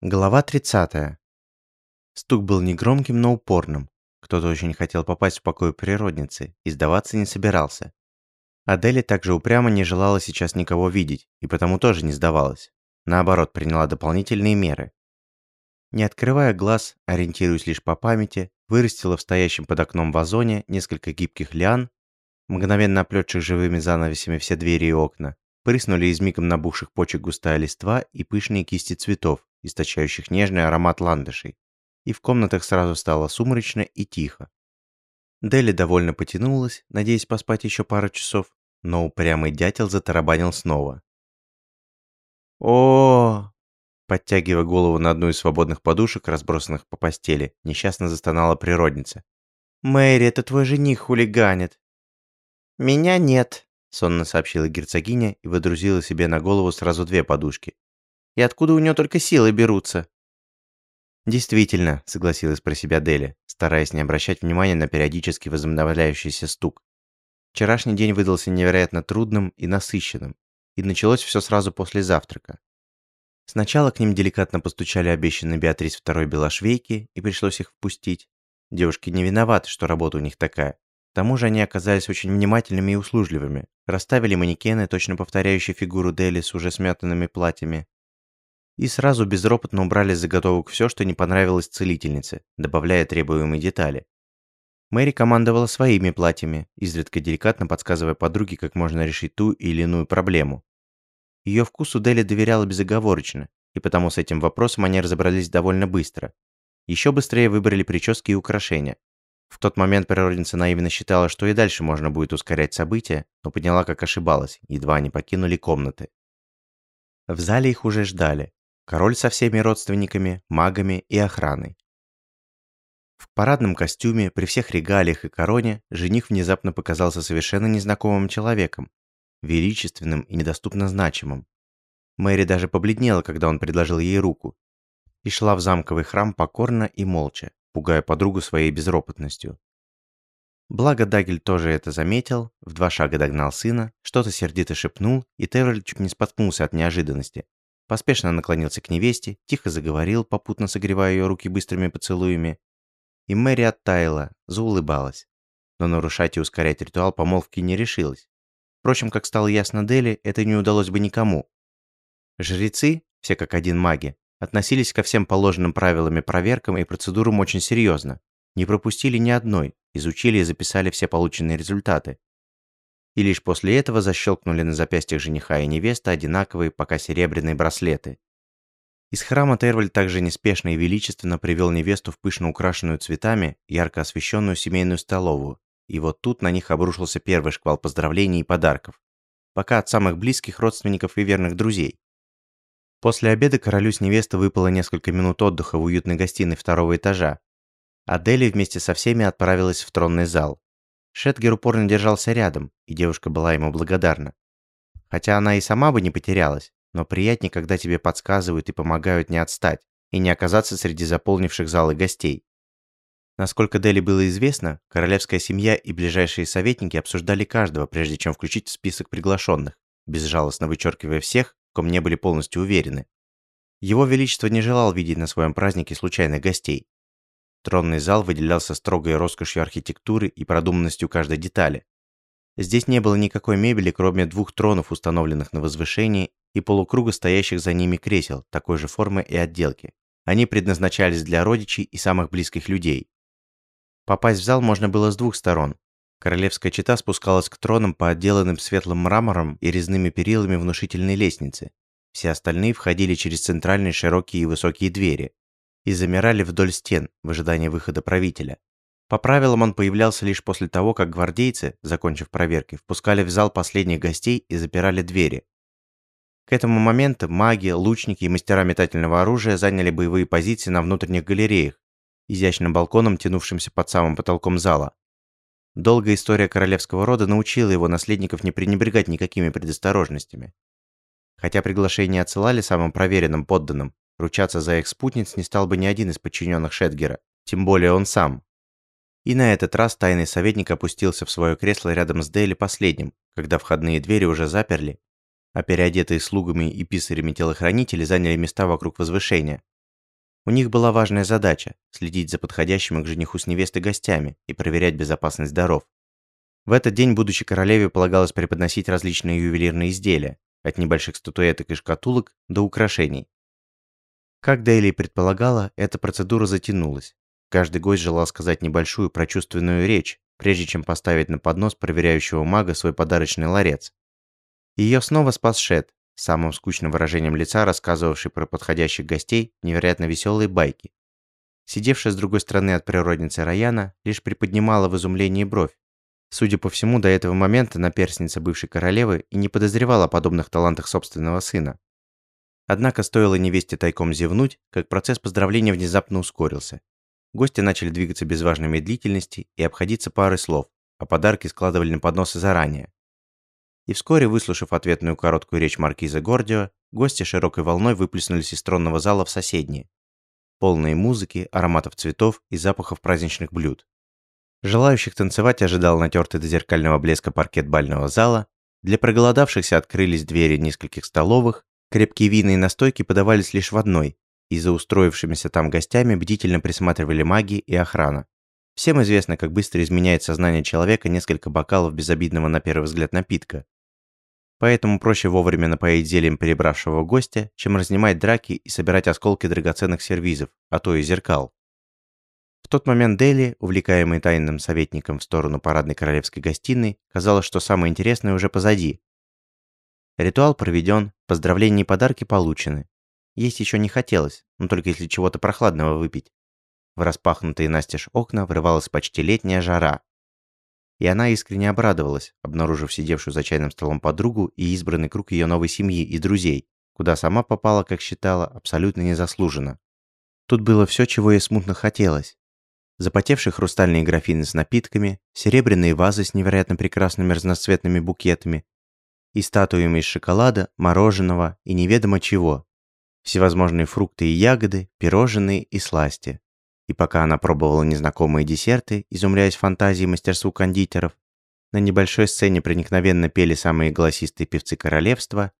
Глава 30. Стук был негромким, но упорным. Кто-то очень хотел попасть в покой природницы и сдаваться не собирался. Адели также упрямо не желала сейчас никого видеть, и потому тоже не сдавалась. Наоборот, приняла дополнительные меры. Не открывая глаз, ориентируясь лишь по памяти, вырастила в стоящем под окном вазоне несколько гибких лиан, мгновенно оплетших живыми занавесями все двери и окна, прыснули из мигом набухших почек густая листва и пышные кисти цветов, источающих нежный аромат ландышей, и в комнатах сразу стало сумрачно и тихо. Дели довольно потянулась, надеясь поспать еще пару часов, но упрямый дятел затарабанил снова. о Подтягивая голову на одну из свободных подушек, разбросанных по постели, несчастно застонала природница. «Мэри, это твой жених хулиганит!» «Меня нет», — сонно сообщила герцогиня и выдрузила себе на голову сразу две подушки, и откуда у нее только силы берутся?» «Действительно», — согласилась про себя Дели, стараясь не обращать внимания на периодически возобновляющийся стук. Вчерашний день выдался невероятно трудным и насыщенным, и началось все сразу после завтрака. Сначала к ним деликатно постучали обещанные Беатрис второй белошвейки, и пришлось их впустить. Девушки не виноваты, что работа у них такая. К тому же они оказались очень внимательными и услужливыми. Расставили манекены, точно повторяющие фигуру Дели с уже смятанными платьями, и сразу безропотно убрали с заготовок все, что не понравилось целительнице, добавляя требуемые детали. Мэри командовала своими платьями, изредка деликатно подсказывая подруге, как можно решить ту или иную проблему. Ее вкусу Дели доверяла безоговорочно, и потому с этим вопросом они разобрались довольно быстро. Еще быстрее выбрали прически и украшения. В тот момент природница наивно считала, что и дальше можно будет ускорять события, но поняла, как ошибалась, едва они покинули комнаты. В зале их уже ждали. Король со всеми родственниками, магами и охраной. В парадном костюме, при всех регалиях и короне, жених внезапно показался совершенно незнакомым человеком, величественным и недоступно значимым. Мэри даже побледнела, когда он предложил ей руку, и шла в замковый храм покорно и молча, пугая подругу своей безропотностью. Благо Дагель тоже это заметил, в два шага догнал сына, что-то сердито шепнул, и Теврель чуть не споткнулся от неожиданности, поспешно наклонился к невесте, тихо заговорил, попутно согревая ее руки быстрыми поцелуями. И Мэри оттаяла, заулыбалась. Но нарушать и ускорять ритуал помолвки не решилась. Впрочем, как стало ясно Дели, это не удалось бы никому. Жрецы, все как один маги, относились ко всем положенным правилам и проверкам и процедурам очень серьезно. Не пропустили ни одной, изучили и записали все полученные результаты и лишь после этого защелкнули на запястьях жениха и невесты одинаковые, пока серебряные браслеты. Из храма Терваль также неспешно и величественно привел невесту в пышно украшенную цветами, ярко освещенную семейную столовую, и вот тут на них обрушился первый шквал поздравлений и подарков. Пока от самых близких родственников и верных друзей. После обеда королю с невестой выпало несколько минут отдыха в уютной гостиной второго этажа. Адели вместе со всеми отправилась в тронный зал. Шетгер упорно держался рядом, и девушка была ему благодарна. Хотя она и сама бы не потерялась, но приятнее, когда тебе подсказывают и помогают не отстать, и не оказаться среди заполнивших залы гостей. Насколько Дели было известно, королевская семья и ближайшие советники обсуждали каждого, прежде чем включить в список приглашенных, безжалостно вычеркивая всех, ком не были полностью уверены. Его Величество не желал видеть на своем празднике случайных гостей, Тронный зал выделялся строгой роскошью архитектуры и продуманностью каждой детали. Здесь не было никакой мебели, кроме двух тронов, установленных на возвышении, и полукруга стоящих за ними кресел, такой же формы и отделки. Они предназначались для родичей и самых близких людей. Попасть в зал можно было с двух сторон. Королевская чета спускалась к тронам по отделанным светлым мрамором и резными перилами внушительной лестницы. Все остальные входили через центральные широкие и высокие двери, и замирали вдоль стен в ожидании выхода правителя. По правилам он появлялся лишь после того, как гвардейцы, закончив проверки, впускали в зал последних гостей и запирали двери. К этому моменту маги, лучники и мастера метательного оружия заняли боевые позиции на внутренних галереях, изящным балконом, тянувшимся под самым потолком зала. Долгая история королевского рода научила его наследников не пренебрегать никакими предосторожностями. Хотя приглашения отсылали самым проверенным подданным, Ручаться за их спутниц не стал бы ни один из подчиненных Шетгера, тем более он сам. И на этот раз тайный советник опустился в свое кресло рядом с Дейли последним, когда входные двери уже заперли, а переодетые слугами и писарями телохранители заняли места вокруг возвышения, У них была важная задача – следить за подходящими к жениху с невестой гостями и проверять безопасность даров. В этот день будущей королеве полагалось преподносить различные ювелирные изделия, от небольших статуэток и шкатулок до украшений. Как Дейли предполагала, эта процедура затянулась. Каждый гость желал сказать небольшую прочувственную речь, прежде чем поставить на поднос проверяющего мага свой подарочный ларец. Ее снова спас Шет, самым скучным выражением лица рассказывавший про подходящих гостей невероятно веселые байки. Сидевшая с другой стороны от природницы Раяна лишь приподнимала в изумлении бровь. Судя по всему, до этого момента наперсница бывшей королевы и не подозревала о подобных талантах собственного сына. Однако стоило невесте тайком зевнуть, как процесс поздравления внезапно ускорился. Гости начали двигаться без важной медлительности и обходиться парой слов, а подарки складывали на подносы заранее. И вскоре, выслушав ответную короткую речь маркиза Гордио, гости широкой волной выплеснулись из тронного зала в соседние. Полные музыки, ароматов цветов и запахов праздничных блюд. Желающих танцевать ожидал натертый до зеркального блеска паркет бального зала, для проголодавшихся открылись двери нескольких столовых, крепкие вина и настойки подавались лишь в одной, и за устроившимися там гостями бдительно присматривали маги и охрана. Всем известно, как быстро изменяет сознание человека несколько бокалов безобидного на первый взгляд напитка. Поэтому проще вовремя напоить зельем перебравшего гостя, чем разнимать драки и собирать осколки драгоценных сервизов, а то и зеркал. В тот момент Дели, увлекаемый тайным советником в сторону парадной королевской гостиной, казалось, что самое интересное уже позади. Ритуал проведен, поздравления и подарки получены. Есть еще не хотелось, но только если чего-то прохладного выпить. В распахнутые настежь окна врывалась почти летняя жара. И она искренне обрадовалась, обнаружив сидевшую за чайным столом подругу и избранный круг ее новой семьи и друзей, куда сама попала, как считала, абсолютно незаслуженно. Тут было все, чего ей смутно хотелось. Запотевшие хрустальные графины с напитками, серебряные вазы с невероятно прекрасными разноцветными букетами и статуями из шоколада, мороженого и неведомо чего, всевозможные фрукты и ягоды, пирожные и сласти. И пока она пробовала незнакомые десерты, изумляясь фантазии мастерству кондитеров, на небольшой сцене проникновенно пели самые голосистые певцы королевства,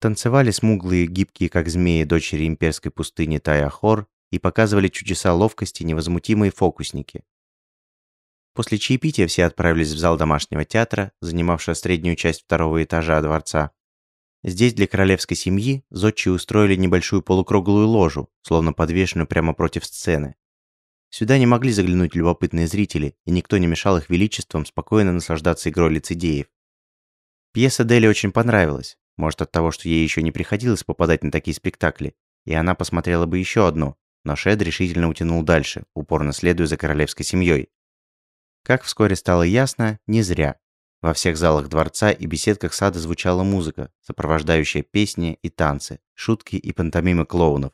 танцевали смуглые, гибкие, как змеи, дочери имперской пустыни Таяхор и показывали чудеса ловкости невозмутимые фокусники. После чаепития все отправились в зал домашнего театра, занимавшего среднюю часть второго этажа дворца, Здесь для королевской семьи зодчие устроили небольшую полукруглую ложу, словно подвешенную прямо против сцены. Сюда не могли заглянуть любопытные зрители, и никто не мешал их величеством спокойно наслаждаться игрой лицедеев. Пьеса Дели очень понравилась, может от того, что ей еще не приходилось попадать на такие спектакли, и она посмотрела бы еще одну, но Шед решительно утянул дальше, упорно следуя за королевской семьей. Как вскоре стало ясно, не зря. Во всех залах дворца и беседках сада звучала музыка, сопровождающая песни и танцы, шутки и пантомимы клоунов.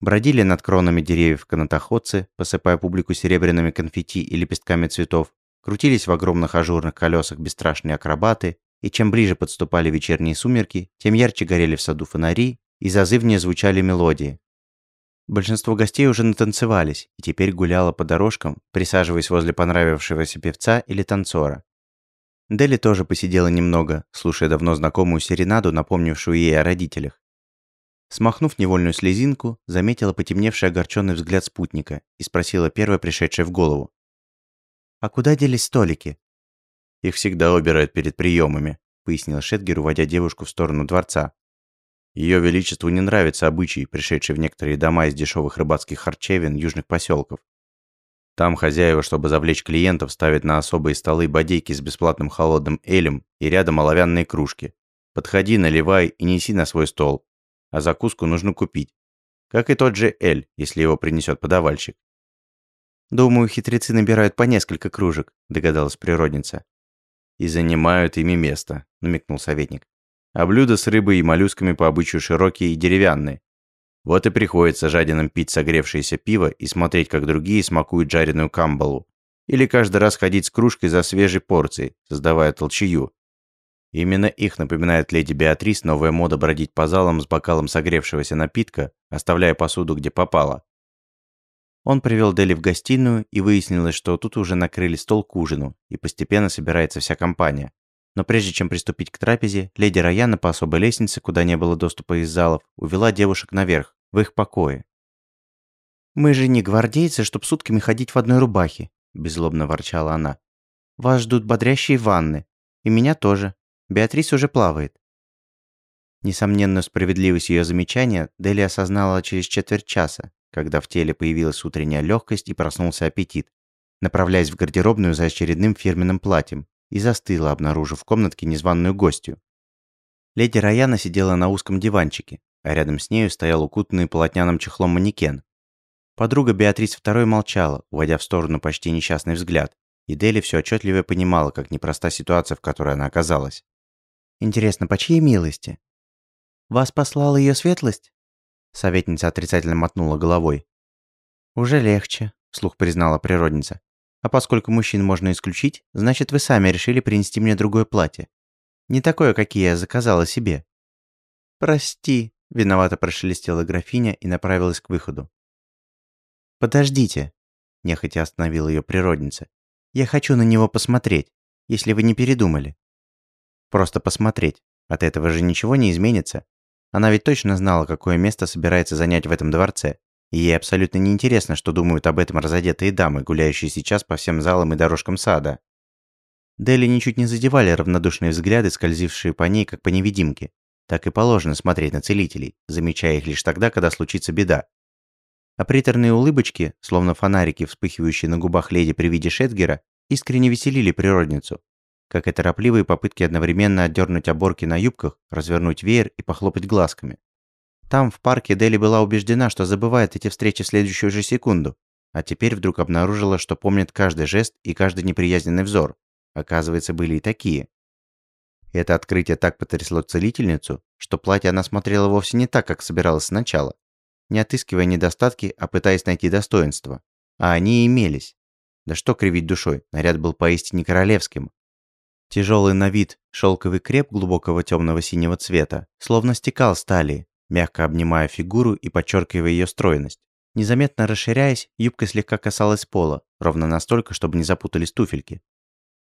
Бродили над кронами деревьев канатоходцы, посыпая публику серебряными конфетти и лепестками цветов, крутились в огромных ажурных колесах бесстрашные акробаты, и чем ближе подступали вечерние сумерки, тем ярче горели в саду фонари и зазывнее звучали мелодии. Большинство гостей уже натанцевались и теперь гуляло по дорожкам, присаживаясь возле понравившегося певца или танцора. Дели тоже посидела немного, слушая давно знакомую серенаду, напомнившую ей о родителях. Смахнув невольную слезинку, заметила потемневший огорченный взгляд спутника и спросила первое пришедшее в голову. «А куда делись столики?» «Их всегда убирают перед приемами», — пояснил Шетгер, уводя девушку в сторону дворца. Ее Величеству не нравятся обычаи, пришедшие в некоторые дома из дешевых рыбацких харчевин южных поселков. Там хозяева, чтобы завлечь клиентов, ставят на особые столы бодейки с бесплатным холодным элем и рядом оловянные кружки. Подходи, наливай и неси на свой стол. А закуску нужно купить. Как и тот же эль, если его принесет подавальщик. «Думаю, хитрецы набирают по несколько кружек», – догадалась природница. «И занимают ими место», – намекнул советник. «А блюда с рыбой и моллюсками по обычаю широкие и деревянные, вот и приходится жадинам пить согревшееся пиво и смотреть, как другие смакуют жареную камбалу. Или каждый раз ходить с кружкой за свежей порцией, создавая толчею. Именно их напоминает леди Беатрис новая мода бродить по залам с бокалом согревшегося напитка, оставляя посуду где попало. Он привел Дели в гостиную, и выяснилось, что тут уже накрыли стол к ужину, и постепенно собирается вся компания. Но прежде чем приступить к трапезе, леди Раяна по особой лестнице, куда не было доступа из залов, увела девушек наверх, в их покое. «Мы же не гвардейцы, чтоб сутками ходить в одной рубахе», – беззлобно ворчала она. «Вас ждут бодрящие ванны. И меня тоже. Беатрис уже плавает». Несомненную справедливость ее замечания Дели осознала через четверть часа, когда в теле появилась утренняя легкость и проснулся аппетит, направляясь в гардеробную за очередным фирменным платьем, и застыла, обнаружив в комнатке незваную гостью. Леди Раяна сидела на узком диванчике, а рядом с нею стоял укутанный полотняным чехлом манекен. Подруга Беатрис II молчала, уводя в сторону почти несчастный взгляд, и Дели все отчетливо понимала, как непроста ситуация, в которой она оказалась. «Интересно, по чьей милости?» «Вас послала ее светлость?» Советница отрицательно мотнула головой. «Уже легче», – вслух признала природница. «А поскольку мужчин можно исключить, значит, вы сами решили принести мне другое платье. Не такое, какие я заказала себе». «Прости», – виновато прошелестела графиня и направилась к выходу. «Подождите», – нехотя остановила ее природница. «Я хочу на него посмотреть, если вы не передумали». «Просто посмотреть. От этого же ничего не изменится. Она ведь точно знала, какое место собирается занять в этом дворце. И ей абсолютно неинтересно, что думают об этом разодетые дамы, гуляющие сейчас по всем залам и дорожкам сада. Дели ничуть не задевали равнодушные взгляды, скользившие по ней, как по невидимке. Так и положено смотреть на целителей, замечая их лишь тогда, когда случится беда. А приторные улыбочки, словно фонарики, вспыхивающие на губах леди при виде Шетгера, искренне веселили природницу, как и торопливые попытки одновременно отдернуть оборки на юбках, развернуть веер и похлопать глазками. Там, в парке, Дели была убеждена, что забывает эти встречи в следующую же секунду, а теперь вдруг обнаружила, что помнит каждый жест и каждый неприязненный взор. Оказывается, были и такие. Это открытие так потрясло целительницу, что платье она смотрела вовсе не так, как собиралась сначала. Не отыскивая недостатки, а пытаясь найти достоинства. А они имелись. Да что кривить душой, наряд был поистине королевским. Тяжелый на вид шелковый креп глубокого темного синего цвета словно стекал с талии, мягко обнимая фигуру и подчеркивая ее стройность. Незаметно расширяясь, юбка слегка касалась пола, ровно настолько, чтобы не запутались туфельки.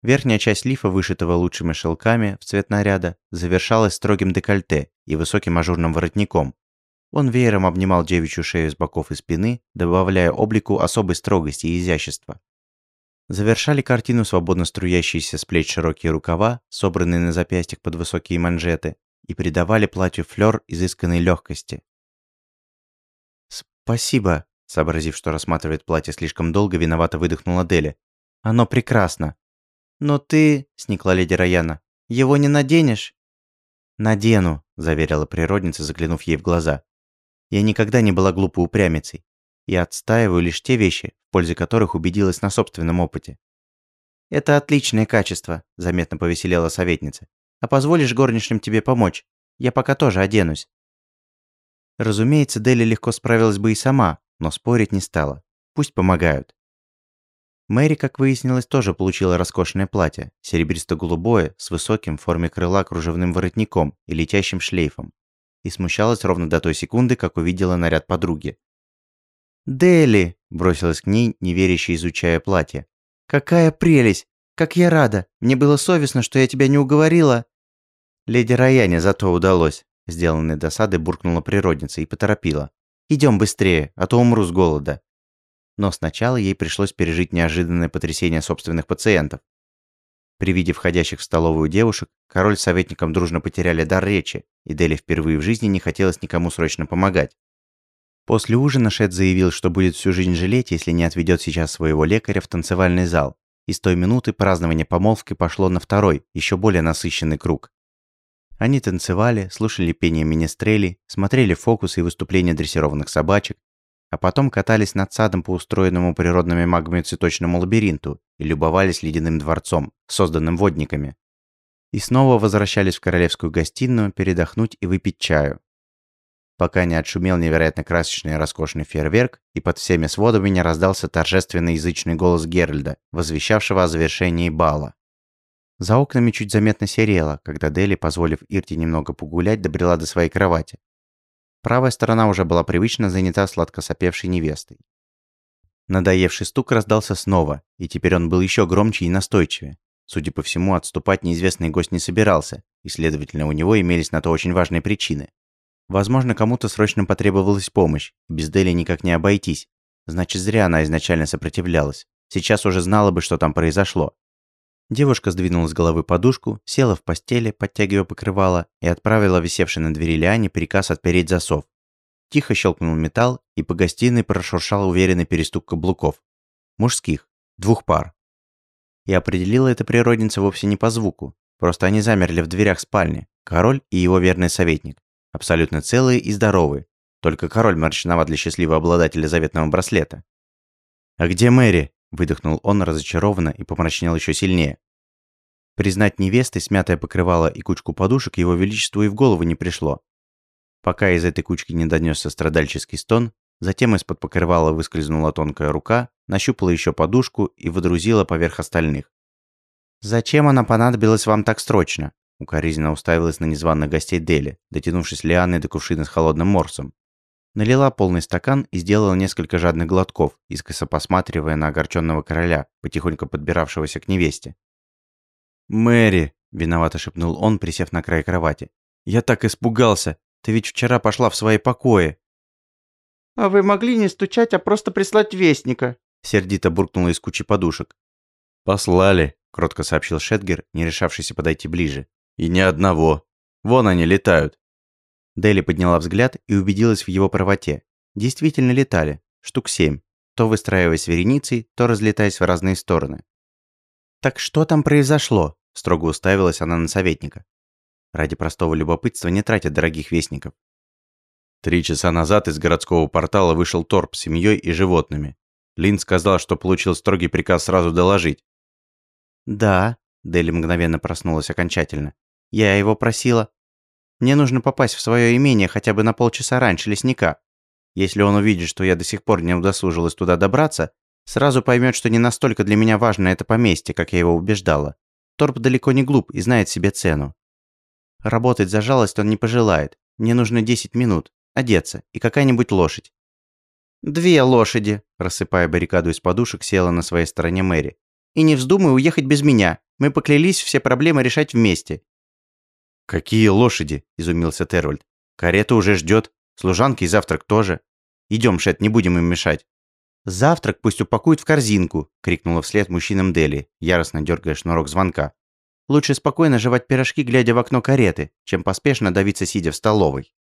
Верхняя часть лифа, вышитого лучшими шелками в цвет наряда, завершалась строгим декольте и высоким ажурным воротником. Он веером обнимал девичью шею с боков и спины, добавляя облику особой строгости и изящества. Завершали картину свободно струящиеся с плеч широкие рукава, собранные на запястьях под высокие манжеты, и придавали платью флёр изысканной легкости. «Спасибо», — сообразив, что рассматривает платье слишком долго, виновато выдохнула Дели. «Оно прекрасно». «Но ты...» — сникла леди Раяна. «Его не наденешь?» «Надену», — заверила природница, заглянув ей в глаза. «Я никогда не была глупой упрямицей и отстаиваю лишь те вещи, в пользе которых убедилась на собственном опыте. «Это отличное качество», – заметно повеселела советница. «А позволишь горничным тебе помочь? Я пока тоже оденусь». Разумеется, Дели легко справилась бы и сама, но спорить не стала. Пусть помогают. Мэри, как выяснилось, тоже получила роскошное платье, серебристо-голубое, с высоким в форме крыла кружевным воротником и летящим шлейфом. И смущалась ровно до той секунды, как увидела наряд подруги. «Дели!» – бросилась к ней, неверяще изучая платье. «Какая прелесть! Как я рада! Мне было совестно, что я тебя не уговорила!» Леди Раяне зато удалось. Сделанной досады буркнула природница и поторопила. «Идем быстрее, а то умру с голода». Но сначала ей пришлось пережить неожиданное потрясение собственных пациентов. При виде входящих в столовую девушек, король с советником дружно потеряли дар речи, и Дели впервые в жизни не хотелось никому срочно помогать. После ужина Шет заявил, что будет всю жизнь жалеть, если не отведет сейчас своего лекаря в танцевальный зал. И с той минуты празднование помолвки пошло на второй, еще более насыщенный круг. Они танцевали, слушали пение министрелей, смотрели фокусы и выступления дрессированных собачек, а потом катались над садом по устроенному природными магами цветочному лабиринту и любовались ледяным дворцом, созданным водниками. И снова возвращались в королевскую гостиную передохнуть и выпить чаю, пока не отшумел невероятно красочный и роскошный фейерверк, и под всеми сводами не раздался торжественный язычный голос Геральда, возвещавшего о завершении бала. За окнами чуть заметно серело, когда Дели, позволив Ирте немного погулять, добрела до своей кровати. Правая сторона уже была привычно занята сладко сопевшей невестой. Надоевший стук раздался снова, и теперь он был еще громче и настойчивее. Судя по всему, отступать неизвестный гость не собирался, и, следовательно, у него имелись на то очень важные причины. Возможно, кому-то срочно потребовалась помощь, без Дели никак не обойтись. Значит, зря она изначально сопротивлялась. Сейчас уже знала бы, что там произошло. Девушка сдвинула с головы подушку, села в постели, подтягивая покрывало, и отправила висевшей на двери Лиане приказ отпереть засов. Тихо щелкнул металл, и по гостиной прошуршал уверенный перестук каблуков. Мужских. Двух пар. И определила это природница вовсе не по звуку. Просто они замерли в дверях спальни. Король и его верный советник. Абсолютно целые и здоровые. Только король морщиноват для счастливого обладателя заветного браслета. «А где Мэри?» – выдохнул он разочарованно и помрачнел еще сильнее. Признать невестой смятое покрывало и кучку подушек его величеству и в голову не пришло. Пока из этой кучки не донесся страдальческий стон, затем из-под покрывала выскользнула тонкая рука, нащупала еще подушку и водрузила поверх остальных. «Зачем она понадобилась вам так срочно?» Укоризненно уставилась на незваных гостей Дели, дотянувшись лианой до кувшина с холодным морсом. Налила полный стакан и сделала несколько жадных глотков, искоса посматривая на огорченного короля, потихоньку подбиравшегося к невесте. «Мэри!» – виновато шепнул он, присев на край кровати. «Я так испугался! Ты ведь вчера пошла в свои покои!» «А вы могли не стучать, а просто прислать вестника!» – сердито буркнула из кучи подушек. «Послали!» – кротко сообщил Шетгер, не решавшийся подойти ближе. «И ни одного! Вон они летают!» Дели подняла взгляд и убедилась в его правоте. Действительно летали. Штук семь. То выстраиваясь вереницей, то разлетаясь в разные стороны. «Так что там произошло?» – строго уставилась она на советника. Ради простого любопытства не тратят дорогих вестников. Три часа назад из городского портала вышел торп с семьей и животными. Лин сказал, что получил строгий приказ сразу доложить. «Да», – Дели мгновенно проснулась окончательно. «Я его просила. Мне нужно попасть в свое имение хотя бы на полчаса раньше лесника. Если он увидит, что я до сих пор не удосужилась туда добраться, сразу поймет, что не настолько для меня важно это поместье, как я его убеждала. Торп далеко не глуп и знает себе цену. Работать за жалость он не пожелает. Мне нужно 10 минут, одеться и какая-нибудь лошадь. «Две лошади», – рассыпая баррикаду из подушек, села на своей стороне Мэри. «И не вздумай уехать без меня. Мы поклялись все проблемы решать вместе. «Какие лошади?» – изумился Тервальд. «Карета уже ждет. Служанки и завтрак тоже. Идем, Шет, не будем им мешать». «Завтрак пусть упакуют в корзинку!» – крикнула вслед мужчинам Дели, яростно дергая шнурок звонка. «Лучше спокойно жевать пирожки, глядя в окно кареты, чем поспешно давиться, сидя в столовой».